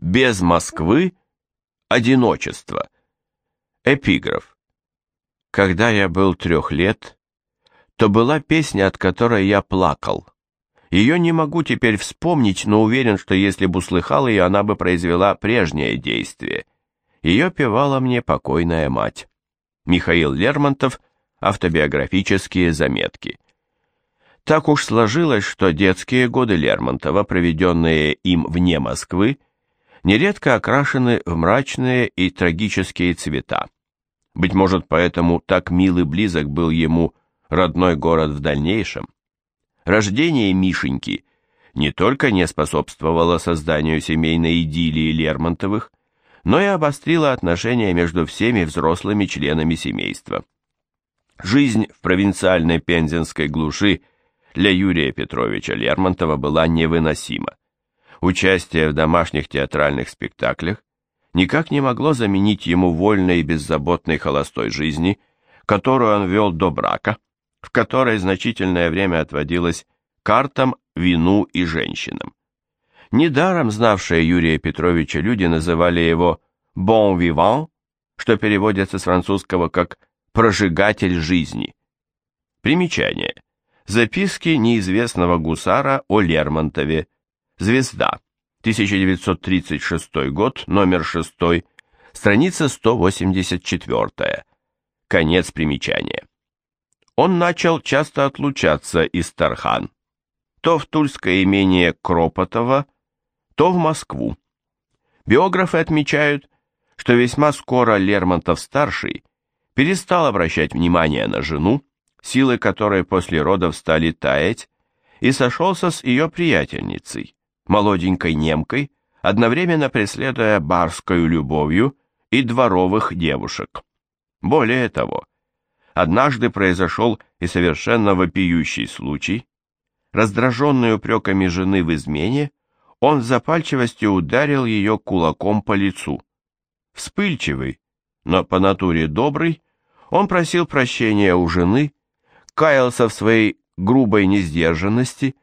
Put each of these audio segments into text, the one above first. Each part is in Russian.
Без Москвы одиночество. Эпиграф. Когда я был трех лет, то была песня, от которой я плакал. Ее не могу теперь вспомнить, но уверен, что если бы услыхал ее, она бы произвела прежнее действие. Ее певала мне покойная мать. Михаил Лермонтов, автобиографические заметки. Так уж сложилось, что детские годы Лермонтова, проведенные им вне Москвы, нередко окрашены в мрачные и трагические цвета. Быть может, поэтому так мил и близок был ему родной город в дальнейшем. Рождение Мишеньки не только не способствовало созданию семейной идиллии Лермонтовых, но и обострило отношения между всеми взрослыми членами семейства. Жизнь в провинциальной пензенской глуши для Юрия Петровича Лермонтова была невыносима. Участие в домашних театральных спектаклях никак не могло заменить ему вольной и беззаботной холостой жизни, которую он вел до брака, в которой значительное время отводилось картам, вину и женщинам. Недаром знавшие Юрия Петровича люди называли его «bon vivant», что переводится с французского как «прожигатель жизни». Примечание. Записки неизвестного гусара о Лермонтове. Звезда. 1936 год, номер 6, страница 184. Конец примечания. Он начал часто отлучаться из Тархан, то в Тульское имение Кропотова, то в Москву. Биографы отмечают, что весьма скоро Лермонтов-старший перестал обращать внимание на жену, силы которой после родов стали таять, и сошелся с ее приятельницей, молоденькой немкой, одновременно преследуя барскую любовью и дворовых девушек. Более того, однажды произошел и совершенно вопиющий случай. Раздраженный упреками жены в измене, он в запальчивости ударил ее кулаком по лицу. Вспыльчивый, но по натуре добрый, он просил прощения у жены, каялся в своей грубой несдержанности,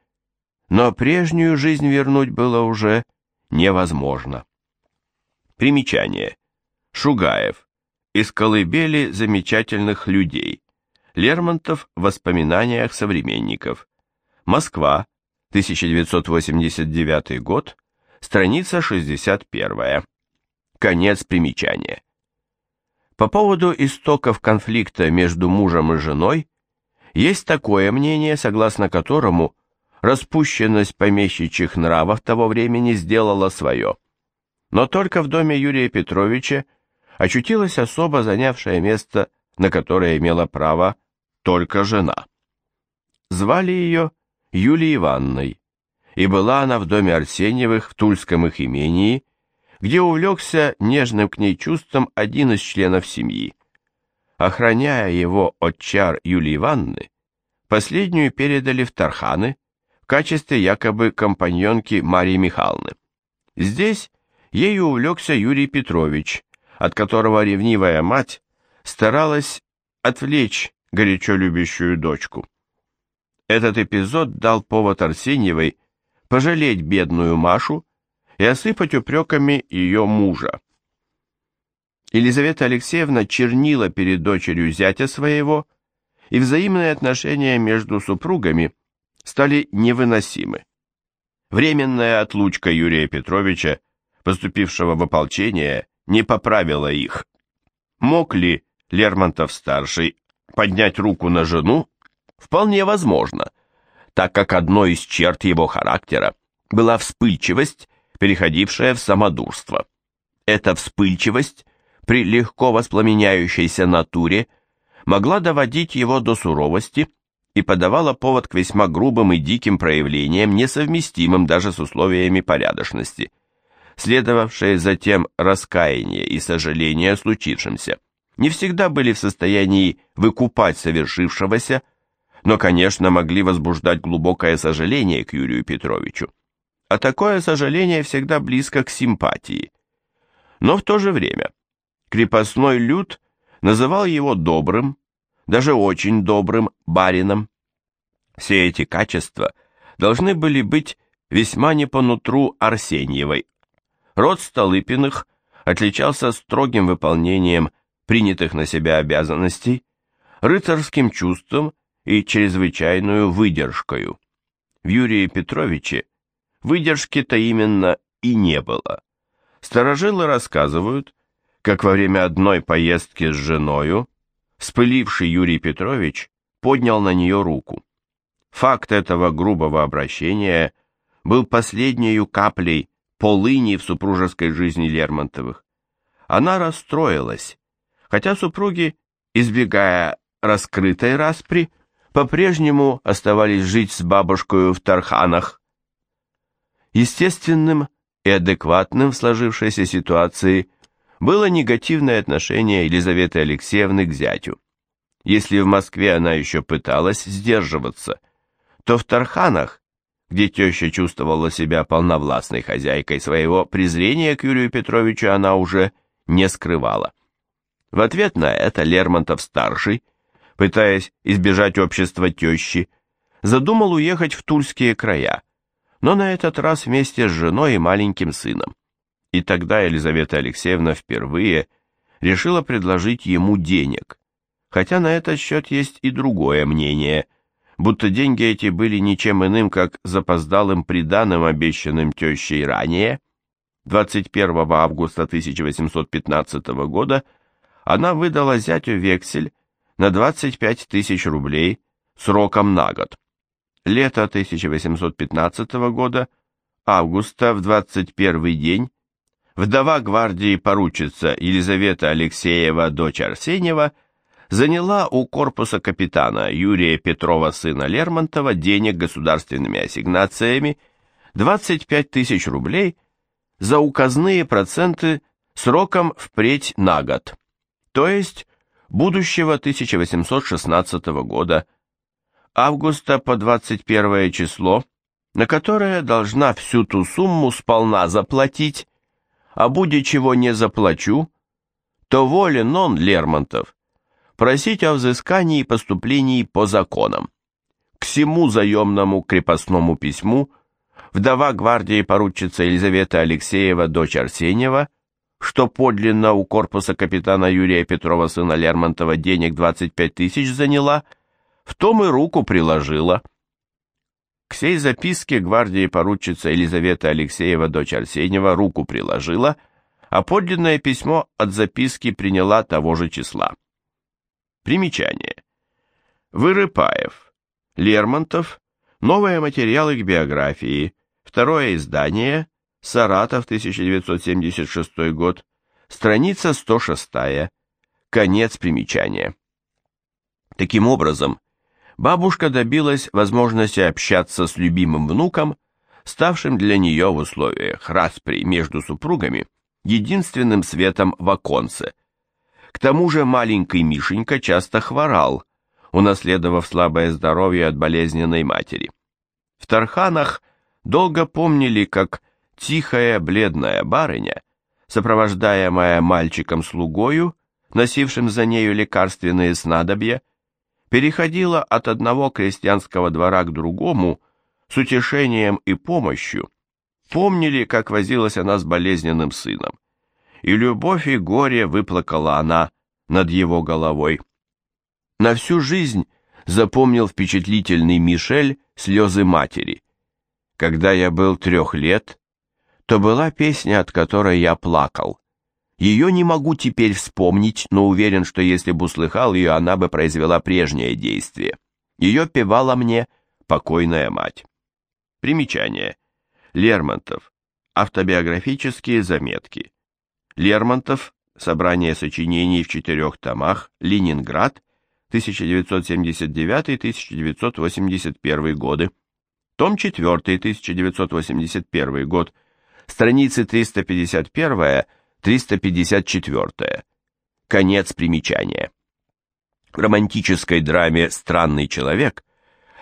но прежнюю жизнь вернуть было уже невозможно. Примечание. Шугаев. Из колыбели замечательных людей. Лермонтов в воспоминаниях современников. Москва, 1989 год, страница 61. Конец примечания. По поводу истоков конфликта между мужем и женой есть такое мнение, согласно которому распущенность помещичьих нравов того времени сделала свое. Но только в доме Юрия Петровича очутилась особо занявшая место, на которое имела право только жена. Звали ее Юлией Ивановной, и была она в доме Арсеньевых в Тульском их имении, где увлекся нежным к ней чувством один из членов семьи. Охраняя его от чар Юлии Ивановны, последнюю передали в Тарханы качестве якобы компаньонки Марии Михайловны. Здесь ею увлекся Юрий Петрович, от которого ревнивая мать старалась отвлечь горячо любящую дочку. Этот эпизод дал повод Арсеньевой пожалеть бедную Машу и осыпать упреками ее мужа. Елизавета Алексеевна чернила перед дочерью зятя своего, и взаимные отношения между супругами стали невыносимы. Временная отлучка Юрия Петровича, поступившего в ополчение, не поправила их. Мог ли Лермонтов-старший поднять руку на жену? Вполне возможно, так как одной из черт его характера была вспыльчивость, переходившая в самодурство. Эта вспыльчивость при легко воспламеняющейся натуре могла доводить его до суровости и подавала повод к весьма грубым и диким проявлениям, несовместимым даже с условиями порядочности. Следовавшие затем раскаяние и сожаление о случившемся не всегда были в состоянии выкупать совершившегося, но, конечно, могли возбуждать глубокое сожаление к Юрию Петровичу. А такое сожаление всегда близко к симпатии. Но в то же время крепостной люд называл его добрым, даже очень добрым барином. Все эти качества должны были быть весьма не по нутру Арсеньевой. Род Столыпиных отличался строгим выполнением принятых на себя обязанностей, рыцарским чувством и чрезвычайную выдержкою. В Юрии Петровиче выдержки-то именно и не было. Старожилы рассказывают, как во время одной поездки с женою вспыливший Юрий Петрович поднял на нее руку. Факт этого грубого обращения был последней каплей полыни в супружеской жизни Лермонтовых. Она расстроилась, хотя супруги, избегая раскрытой распри, по-прежнему оставались жить с бабушкой в Тарханах. Естественным и адекватным в сложившейся ситуации было негативное отношение Елизаветы Алексеевны к зятю. Если в Москве она еще пыталась сдерживаться, то в Тарханах, где теща чувствовала себя полновластной хозяйкой своего презрения к Юрию Петровичу, она уже не скрывала. В ответ на это Лермонтов-старший, пытаясь избежать общества тещи, задумал уехать в Тульские края, но на этот раз вместе с женой и маленьким сыном. И тогда Елизавета Алексеевна впервые решила предложить ему денег, хотя на этот счет есть и другое мнение, будто деньги эти были ничем иным, как запоздалым приданым, обещанным тещей ранее. 21 августа 1815 года она выдала зятю вексель на 25 тысяч рублей сроком на год. Лето 1815 года, августа в 21 день, вдова гвардии поручица Елизавета Алексеева, дочь Арсеньева, заняла у корпуса капитана Юрия Петрова, сына Лермонтова, денег государственными ассигнациями 25 тысяч рублей за указные проценты сроком впредь на год, то есть будущего 1816 года, августа по 21 число, на которое должна всю ту сумму сполна заплатить, а будет чего не заплачу, то волен он, Лермонтов, просить о взыскании поступлений по законам. К всему заемному крепостному письму вдова гвардии поручица Елизавета Алексеева, дочь Арсеньева, что подлинно у корпуса капитана Юрия Петрова, сына Лермонтова, денег 25 тысяч заняла, в том и руку приложила. К сей записке гвардии поручица Елизавета Алексеева, дочь Арсеньева, руку приложила, а подлинное письмо от записки приняла того же числа. Примечание. Вырыпаев. Лермонтов. Новые материалы к биографии. Второе издание. Саратов, 1976 год. Страница 106. Конец примечания. Таким образом, бабушка добилась возможности общаться с любимым внуком, ставшим для нее в условиях распри между супругами единственным светом в оконце. К тому же маленький Мишенька часто хворал, унаследовав слабое здоровье от болезненной матери. В Тарханах долго помнили, как тихая бледная барыня, сопровождаемая мальчиком-слугою, носившим за нею лекарственные снадобья, переходила от одного крестьянского двора к другому с утешением и помощью, помнили, как возилась она с болезненным сыном, и любовь и горе выплакала она над его головой. На всю жизнь запомнил впечатлительный Мишель слезы матери. Когда я был трех лет, то была песня, от которой я плакал. Ее не могу теперь вспомнить, но уверен, что если бы услыхал ее, она бы произвела прежнее действие. Ее певала мне покойная мать. Примечание. Лермонтов. Автобиографические заметки. Лермонтов. Собрание сочинений в четырех томах. Ленинград. 1979-1981 годы. Том 4. 1981 год. Страницы 351 354. Конец примечания. В романтической драме «Странный человек»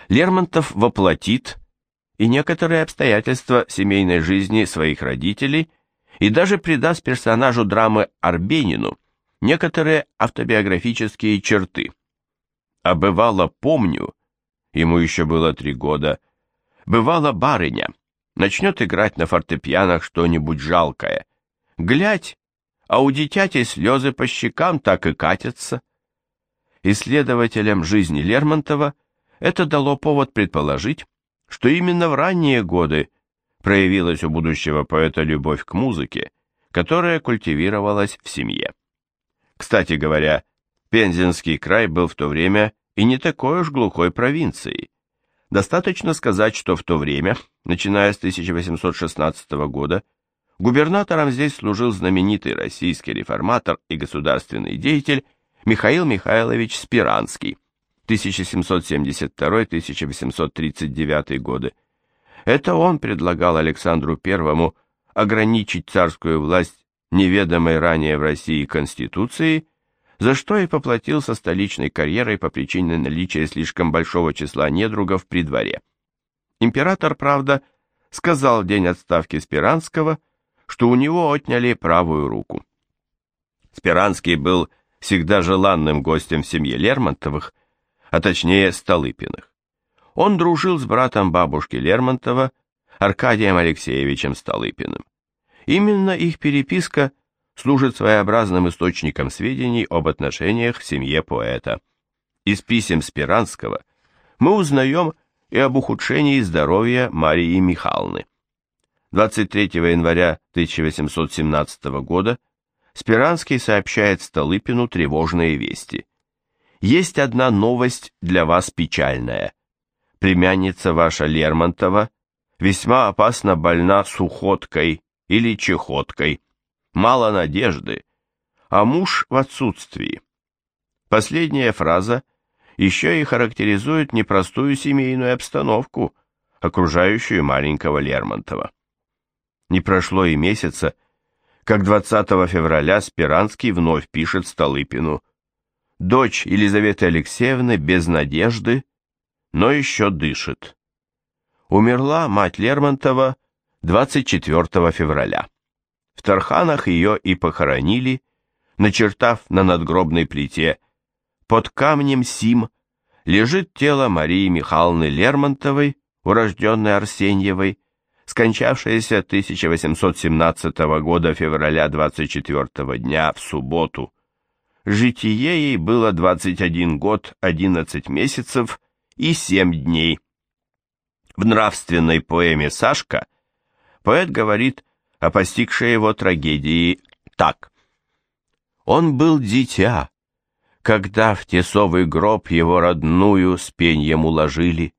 Лермонтов воплотит и некоторые обстоятельства семейной жизни своих родителей и даже придаст персонажу драмы Арбенину некоторые автобиографические черты. А бывало помню, ему еще было три года, бывала барыня, начнет играть на фортепианах что-нибудь жалкое. Глядь, а у дитяти слезы по щекам так и катятся. Исследователям жизни Лермонтова это дало повод предположить, что именно в ранние годы проявилась у будущего поэта любовь к музыке, которая культивировалась в семье. Кстати говоря, Пензенский край был в то время и не такой уж глухой провинцией. Достаточно сказать, что в то время, начиная с 1816 года, губернатором здесь служил знаменитый российский реформатор и государственный деятель Михаил Михайлович Спиранский, 1772-1839 годы. Это он предлагал Александру I ограничить царскую власть неведомой ранее в России Конституцией, за что и поплатился столичной карьерой по причине наличия слишком большого числа недругов при дворе. Император, правда, сказал день отставки Спиранского, что у него отняли правую руку. Спиранский был всегда желанным гостем в семье Лермонтовых, а точнее Столыпиных. Он дружил с братом бабушки Лермонтова, Аркадием Алексеевичем Столыпиным. Именно их переписка служит своеобразным источником сведений об отношениях в семье поэта. Из писем Спиранского мы узнаем и об ухудшении здоровья Марии Михайловны. 23 января 1817 года Спиранский сообщает Столыпину тревожные вести. «Есть одна новость для вас печальная. Племянница ваша Лермонтова весьма опасно больна сухоткой или чехоткой мало надежды, а муж в отсутствии. Последняя фраза еще и характеризует непростую семейную обстановку, окружающую маленького Лермонтова. Не прошло и месяца, как 20 февраля Спиранский вновь пишет Столыпину. Дочь Елизаветы Алексеевны без надежды, но еще дышит. Умерла мать Лермонтова 24 февраля. В Тарханах ее и похоронили, начертав на надгробной плите «Под камнем Сим лежит тело Марии Михайловны Лермонтовой, урожденной Арсеньевой, скончавшейся 1817 года февраля 24 дня в субботу. Житие ей было 21 год, 11 месяцев и 7 дней. В нравственной поэме «Сашка» поэт говорит о постигшей его трагедии так. Он был дитя, когда в тесовый гроб его родную с пеньем уложили.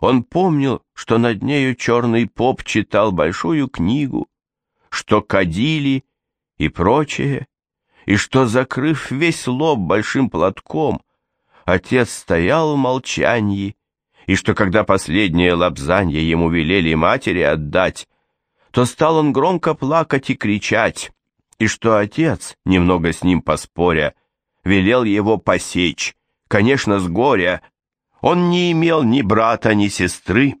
Он помнил, что над нею черный поп читал большую книгу, что кадили и прочее, и что, закрыв весь лоб большим платком, отец стоял в молчании, и что, когда последнее лапзанье ему велели матери отдать, то стал он громко плакать и кричать, и что отец, немного с ним поспоря, велел его посечь, конечно, с горя. Он не имел ни брата, ни сестры,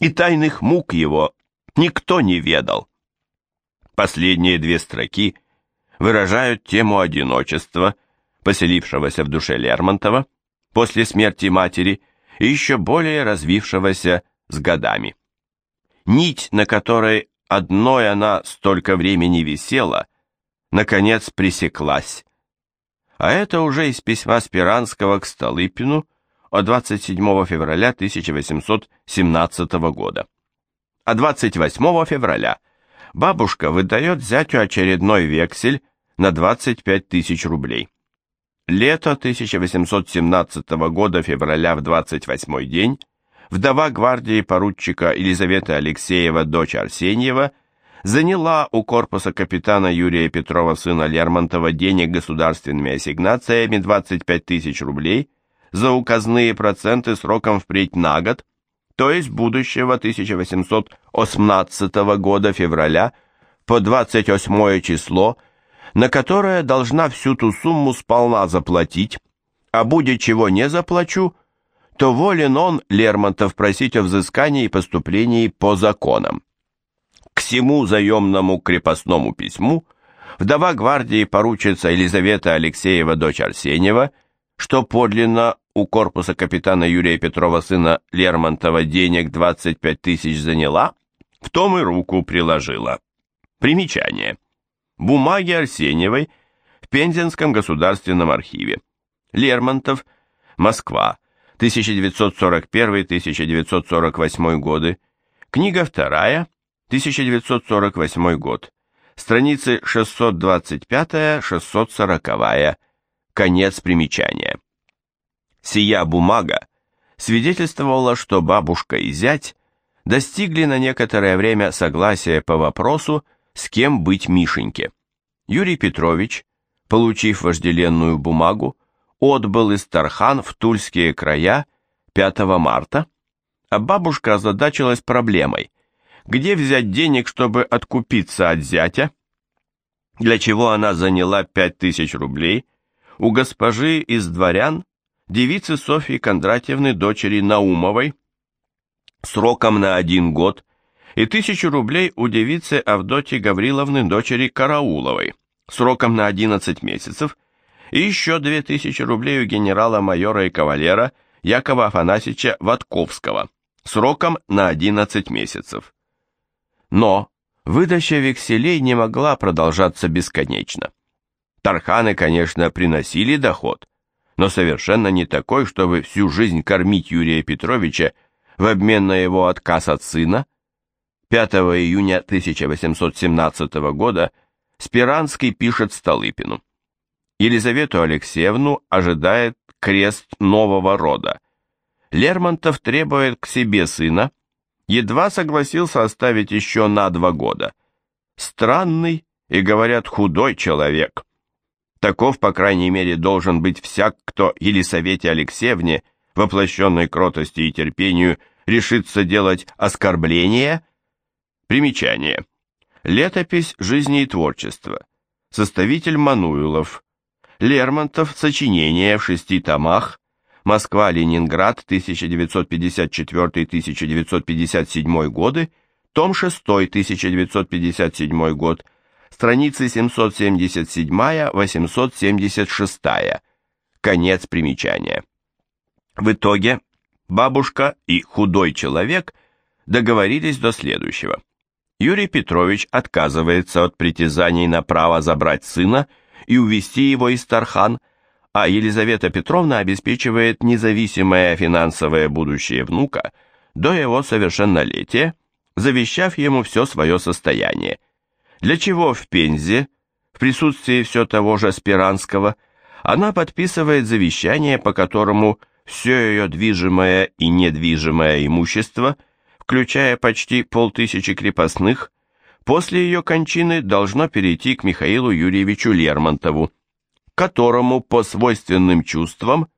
и тайных мук его никто не ведал. Последние две строки выражают тему одиночества, поселившегося в душе Лермонтова после смерти матери и еще более развившегося с годами. Нить, на которой одной она столько времени висела, наконец пресеклась. А это уже из письма Спиранского к Столыпину от 27 февраля 1817 года. А 28 февраля бабушка выдает зятю очередной вексель на 25 тысяч рублей. Лето 1817 года, февраля в 28 день, вдова гвардии поручика Елизавета Алексеева, дочь Арсеньева, заняла у корпуса капитана Юрия Петрова, сына Лермонтова, денег государственными ассигнациями 25 тысяч рублей за указные проценты сроком впредь на год, то есть будущего 1818 года февраля по 28 число, на которое должна всю ту сумму сполна заплатить, а будет чего не заплачу – то волен он, Лермонтов, просить о взыскании и поступлении по законам. К всему заемному крепостному письму вдова гвардии поручица Елизавета Алексеева, дочь Арсеньева, что подлинно у корпуса капитана Юрия Петрова, сына Лермонтова, денег 25 тысяч заняла, в том и руку приложила. Примечание. Бумаги Арсеньевой в Пензенском государственном архиве. Лермонтов, Москва, 1941-1948 годы. Книга вторая, 1948 год. Страницы 625-640. Конец примечания. Сия бумага свидетельствовала, что бабушка и зять достигли на некоторое время согласия по вопросу, с кем быть Мишеньке. Юрий Петрович, получив вожделенную бумагу, отбыл из Тархан в Тульские края 5 марта, а бабушка озадачилась проблемой, где взять денег, чтобы откупиться от зятя, для чего она заняла 5000 рублей у госпожи из дворян, девицы Софьи Кондратьевны, дочери Наумовой, сроком на один год, и тысячу рублей у девицы Авдотьи Гавриловны, дочери Карауловой, сроком на 11 месяцев, и еще 2000 рублей у генерала-майора и кавалера Якова Афанасьевича Ватковского, сроком на 11 месяцев. Но выдача векселей не могла продолжаться бесконечно. Тарханы, конечно, приносили доход, но совершенно не такой, чтобы всю жизнь кормить Юрия Петровича в обмен на его отказ от сына. 5 июня 1817 года Спиранский пишет Столыпину. Елизавету Алексеевну ожидает крест нового рода. Лермонтов требует к себе сына, едва согласился оставить еще на два года. Странный и, говорят, худой человек. Таков, по крайней мере, должен быть всяк, кто Елисавете Алексеевне, воплощенной кротости и терпению, решится делать оскорбление. Примечание. Летопись жизни и творчества. Составитель Мануилов. Лермонтов. Сочинение в шести томах. Москва-Ленинград, 1954-1957 годы, том 6, 1957 год, страницы 777-876, конец примечания. В итоге бабушка и худой человек договорились до следующего. Юрий Петрович отказывается от притязаний на право забрать сына и увезти его из Тархан, а Елизавета Петровна обеспечивает независимое финансовое будущее внука до его совершеннолетия, завещав ему все свое состояние. Для чего в Пензе, в присутствии все того же Спиранского, она подписывает завещание, по которому все ее движимое и недвижимое имущество, включая почти полтысячи крепостных, после ее кончины должно перейти к Михаилу Юрьевичу Лермонтову, которому по свойственным чувствам,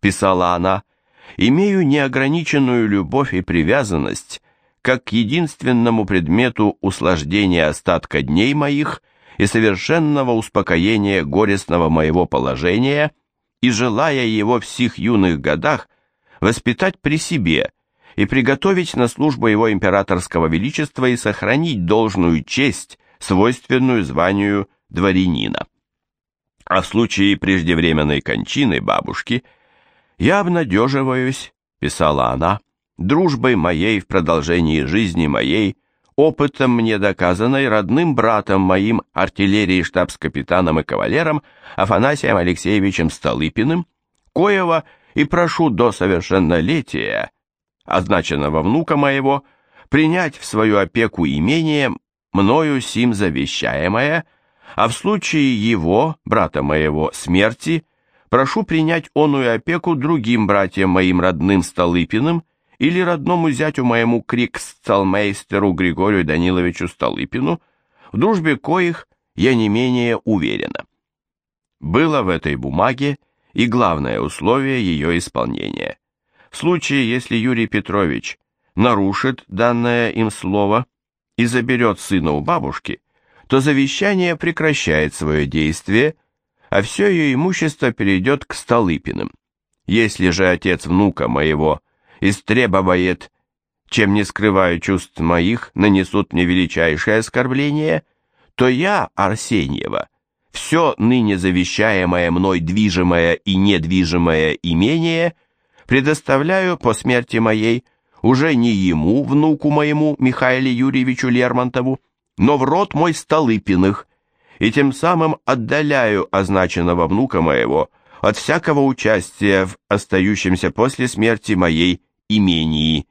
писала она, имею неограниченную любовь и привязанность как к единственному предмету услаждения остатка дней моих и совершенного успокоения горестного моего положения, и желая его в сих юных годах воспитать при себе и приготовить на службу его императорского величества и сохранить должную честь, свойственную званию дворянина. А в случае преждевременной кончины бабушки я обнадеживаюсь, писала она, дружбой моей в продолжении жизни моей, опытом мне доказанной родным братом моим, артиллерии штабс-капитаном и кавалером Афанасием Алексеевичем Столыпиным, коего и прошу до совершеннолетия, означенного внука моего, принять в свою опеку имение мною сим завещаемое, а в случае его, брата моего, смерти, прошу принять оную опеку другим братьям моим родным Столыпиным или родному зятю моему криксцалмейстеру Григорию Даниловичу Столыпину, в дружбе коих я не менее уверена. Было в этой бумаге и главное условие ее исполнения. В случае, если Юрий Петрович нарушит данное им слово и заберет сына у бабушки, то завещание прекращает свое действие, а все ее имущество перейдет к Столыпиным. Если же отец внука моего истребовает, чем не скрываю чувств моих, нанесут мне величайшее оскорбление, то я, Арсеньева, все ныне завещаемое мной движимое и недвижимое имение предоставляю по смерти моей уже не ему, внуку моему, Михаилу Юрьевичу Лермонтову, но в род мой Столыпиных, и тем самым отдаляю означенного внука моего от всякого участия в остающемся после смерти моей имении.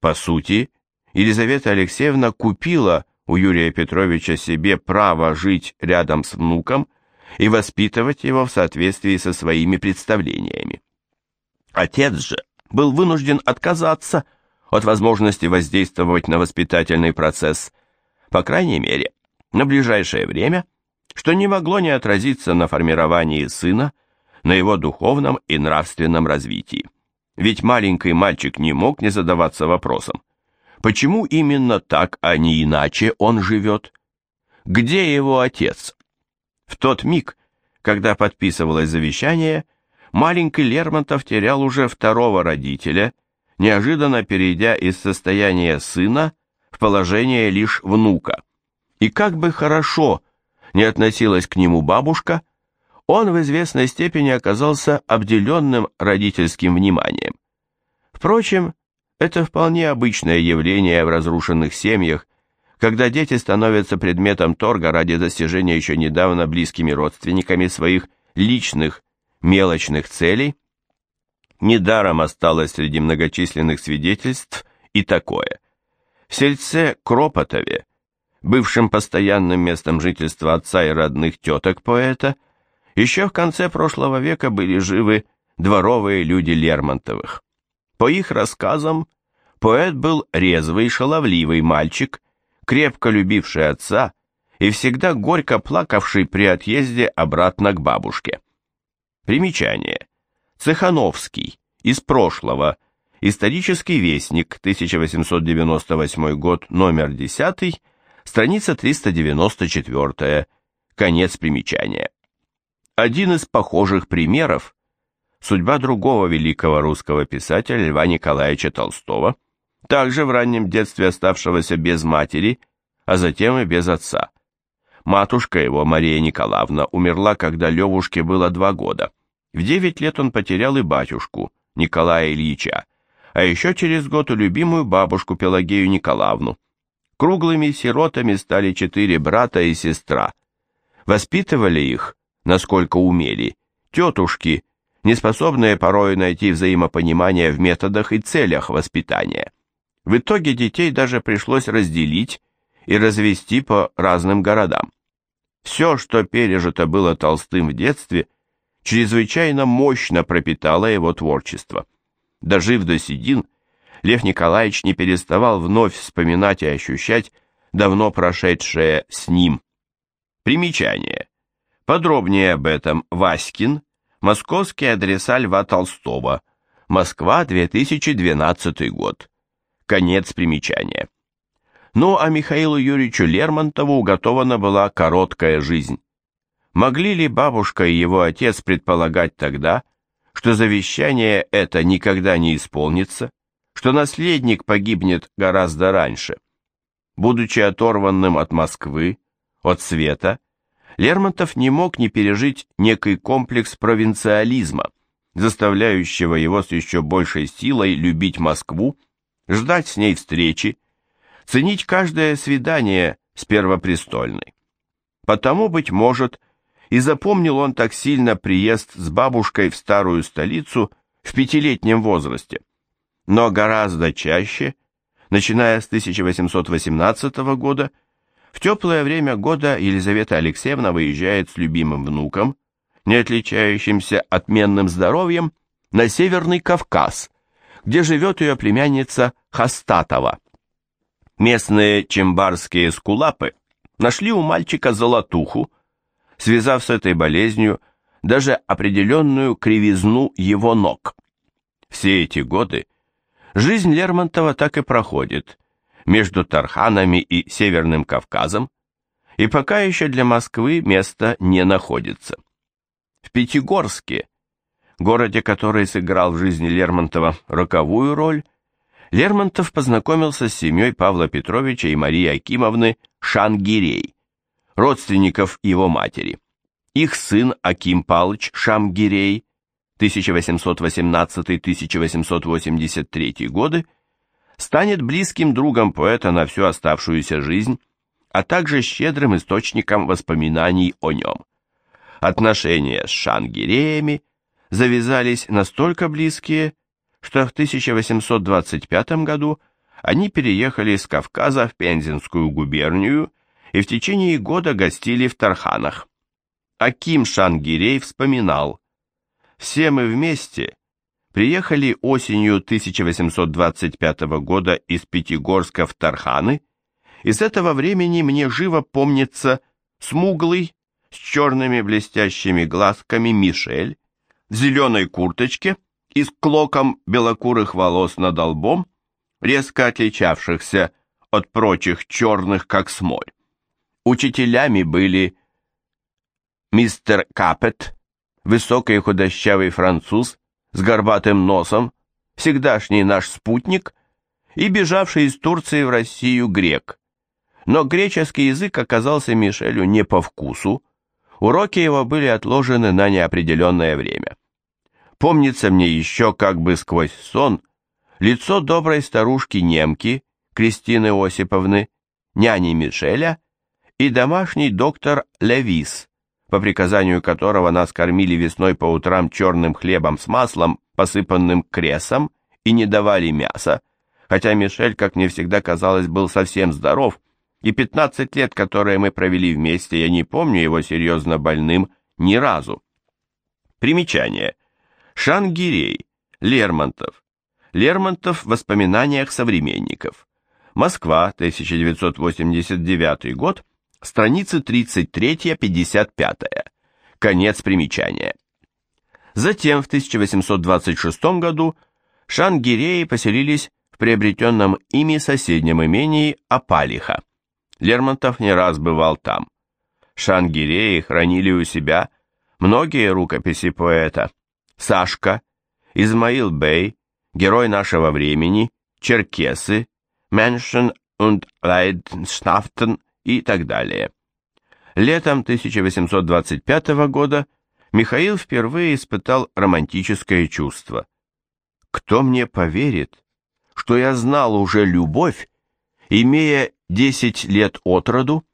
По сути, Елизавета Алексеевна купила у Юрия Петровича себе право жить рядом с внуком и воспитывать его в соответствии со своими представлениями. Отец же был вынужден отказаться от возможности воздействовать на воспитательный процесс, по крайней мере, на ближайшее время, что не могло не отразиться на формировании сына, на его духовном и нравственном развитии. Ведь маленький мальчик не мог не задаваться вопросом, почему именно так, а не иначе он живет? Где его отец? В тот миг, когда подписывалось завещание, маленький Лермонтов терял уже второго родителя, неожиданно перейдя из состояния сына в положение лишь внука. И как бы хорошо не относилась к нему бабушка, он в известной степени оказался обделенным родительским вниманием. Впрочем, это вполне обычное явление в разрушенных семьях, когда дети становятся предметом торга ради достижения еще недавно близкими родственниками своих личных мелочных целей. Недаром осталось среди многочисленных свидетельств и такое. В сельце Кропотове, бывшем постоянным местом жительства отца и родных теток поэта, еще в конце прошлого века были живы дворовые люди Лермонтовых. По их рассказам, поэт был резвый, шаловливый мальчик, крепко любивший отца и всегда горько плакавший при отъезде обратно к бабушке. Примечание. Цехановский. Из прошлого. Исторический вестник. 1898 год. Номер 10. Страница 394. Конец примечания. Один из похожих примеров – судьба другого великого русского писателя Льва Николаевича Толстого, также в раннем детстве оставшегося без матери, а затем и без отца. Матушка его, Мария Николаевна, умерла, когда Левушке было два года. В девять лет он потерял и батюшку, Николая Ильича, а еще через год и любимую бабушку Пелагею Николаевну. Круглыми сиротами стали четыре брата и сестра. Воспитывали их насколько умели, тетушки, неспособные порой найти взаимопонимание в методах и целях воспитания. В итоге детей даже пришлось разделить и развести по разным городам. Все, что пережито было Толстым в детстве, чрезвычайно мощно пропитало его творчество. Дожив до седин, Лев Николаевич не переставал вновь вспоминать и ощущать давно прошедшее с ним. Примечание. Подробнее об этом Васькин, московские адреса Льва Толстого, Москва, 2012 год. Конец примечания. Ну а Михаилу Юрьевичу Лермонтову уготована была короткая жизнь. Могли ли бабушка и его отец предполагать тогда, что завещание это никогда не исполнится, что наследник погибнет гораздо раньше? Будучи оторванным от Москвы, от света, Лермонтов не мог не пережить некий комплекс провинциализма, заставляющего его с еще большей силой любить Москву, ждать с ней встречи, ценить каждое свидание с первопрестольной. Потому, быть может, и запомнил он так сильно приезд с бабушкой в старую столицу в пятилетнем возрасте. Но гораздо чаще, начиная с 1818 года, в теплое время года Елизавета Алексеевна выезжает с любимым внуком, не отличающимся отменным здоровьем, на Северный Кавказ, где живет ее племянница Хастатова. Местные чембарские скулапы нашли у мальчика золотуху, связав с этой болезнью даже определенную кривизну его ног. Все эти годы жизнь Лермонтова так и проходит, между Тарханами и Северным Кавказом, и пока еще для Москвы место не находится. В Пятигорске, городе, который сыграл в жизни Лермонтова роковую роль, Лермонтов познакомился с семьей Павла Петровича и Марии Акимовны Шангирей, родственников его матери. Их сын Аким Палыч Шамгирей 1818-1883 годы станет близким другом поэта на всю оставшуюся жизнь, а также щедрым источником воспоминаний о нем. Отношения с шангиреями завязались настолько близкие, что в 1825 году они переехали с Кавказа в Пензенскую губернию и в течение года гостили в Тарханах. Аким Шангирей вспоминал, «Все мы вместе приехали осенью 1825 года из Пятигорска в Тарханы, и с этого времени мне живо помнится смуглый, с черными блестящими глазками Мишель, в зеленой курточке и с клоком белокурых волос над лбом, резко отличавшихся от прочих черных, как смоль. Учителями были мистер Капет, высокий худощавый француз с горбатым носом, всегдашний наш спутник, и бежавший из Турции в Россию грек. Но греческий язык оказался Мишелю не по вкусу, уроки его были отложены на неопределенное время. Помнится мне еще как бы сквозь сон лицо доброй старушки-немки Кристины Осиповны, няни Мишеля и домашний доктор Левис, по приказанию которого нас кормили весной по утрам черным хлебом с маслом, посыпанным кресом, и не давали мяса, хотя Мишель, как мне всегда казалось, был совсем здоров, и 15 лет, которые мы провели вместе, я не помню его серьезно больным ни разу. Примечание. Шангирей, Лермонтов. Лермонтов в воспоминаниях современников. Москва, 1989 год, страницы 33-55. Конец примечания. Затем в 1826 году шангиреи поселились в приобретенном ими соседнем имении Апалиха. Лермонтов не раз бывал там. Шангиреи хранили у себя многие рукописи поэта. Сашка, Измаил Бей, герой нашего времени, Черкесы, Меншен und Leidenschaften и так далее. Летом 1825 года Михаил впервые испытал романтическое чувство. Кто мне поверит, что я знал уже любовь, имея 10 лет от роду?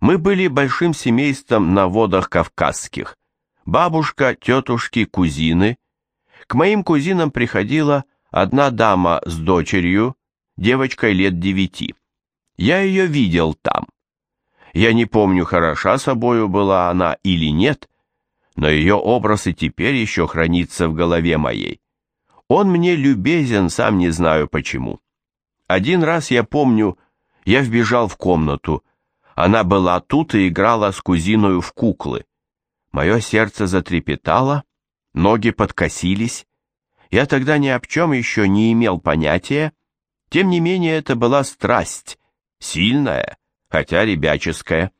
Мы были большим семейством на водах кавказских. Бабушка, тетушки, кузины. К моим кузинам приходила одна дама с дочерью, девочкой лет девяти. Я ее видел там. Я не помню, хороша собою была она или нет, но ее образ и теперь еще хранится в голове моей. Он мне любезен, сам не знаю почему. Один раз я помню, я вбежал в комнату. Она была тут и играла с кузиною в куклы. Мое сердце затрепетало, ноги подкосились. Я тогда ни об чем еще не имел понятия. Тем не менее, это была страсть, сильная, хотя ребяческая.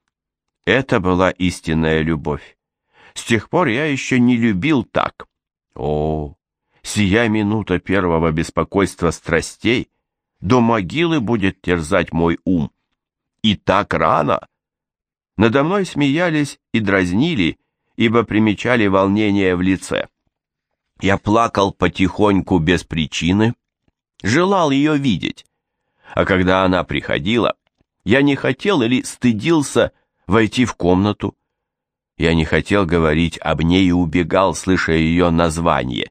Это была истинная любовь. С тех пор я еще не любил так. О, сия минута первого беспокойства страстей до могилы будет терзать мой ум. И так рано. Надо мной смеялись и дразнили, ибо примечали волнение в лице. Я плакал потихоньку без причины, желал ее видеть. А когда она приходила, я не хотел или стыдился войти в комнату. Я не хотел говорить об ней и убегал, слыша ее название.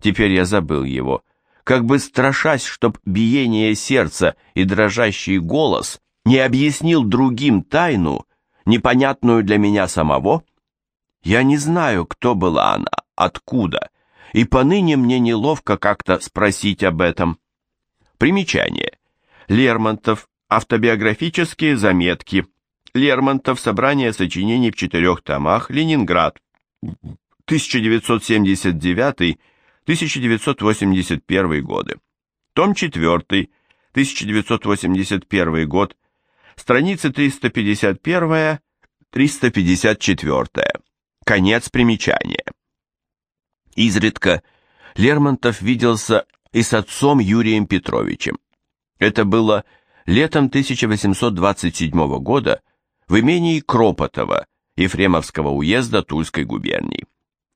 Теперь я забыл его, как бы страшась, чтоб биение сердца и дрожащий голос не объяснил другим тайну, непонятную для меня самого. Я не знаю, кто была она, откуда, и поныне мне неловко как-то спросить об этом. Примечание. Лермонтов Автобиографические заметки. Лермонтов. Собрание сочинений в четырех томах. Ленинград. 1979-1981 годы. Том 4. 1981 год. Страницы 351-354. Конец примечания. Изредка Лермонтов виделся и с отцом Юрием Петровичем. Это было летом 1827 года в имении Кропотова Ефремовского уезда Тульской губернии.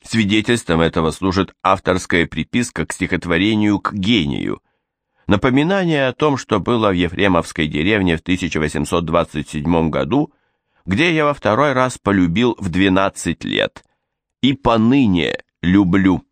Свидетельством этого служит авторская приписка к стихотворению «К гению». Напоминание о том, что было в Ефремовской деревне в 1827 году, где я во второй раз полюбил в 12 лет, и поныне люблю.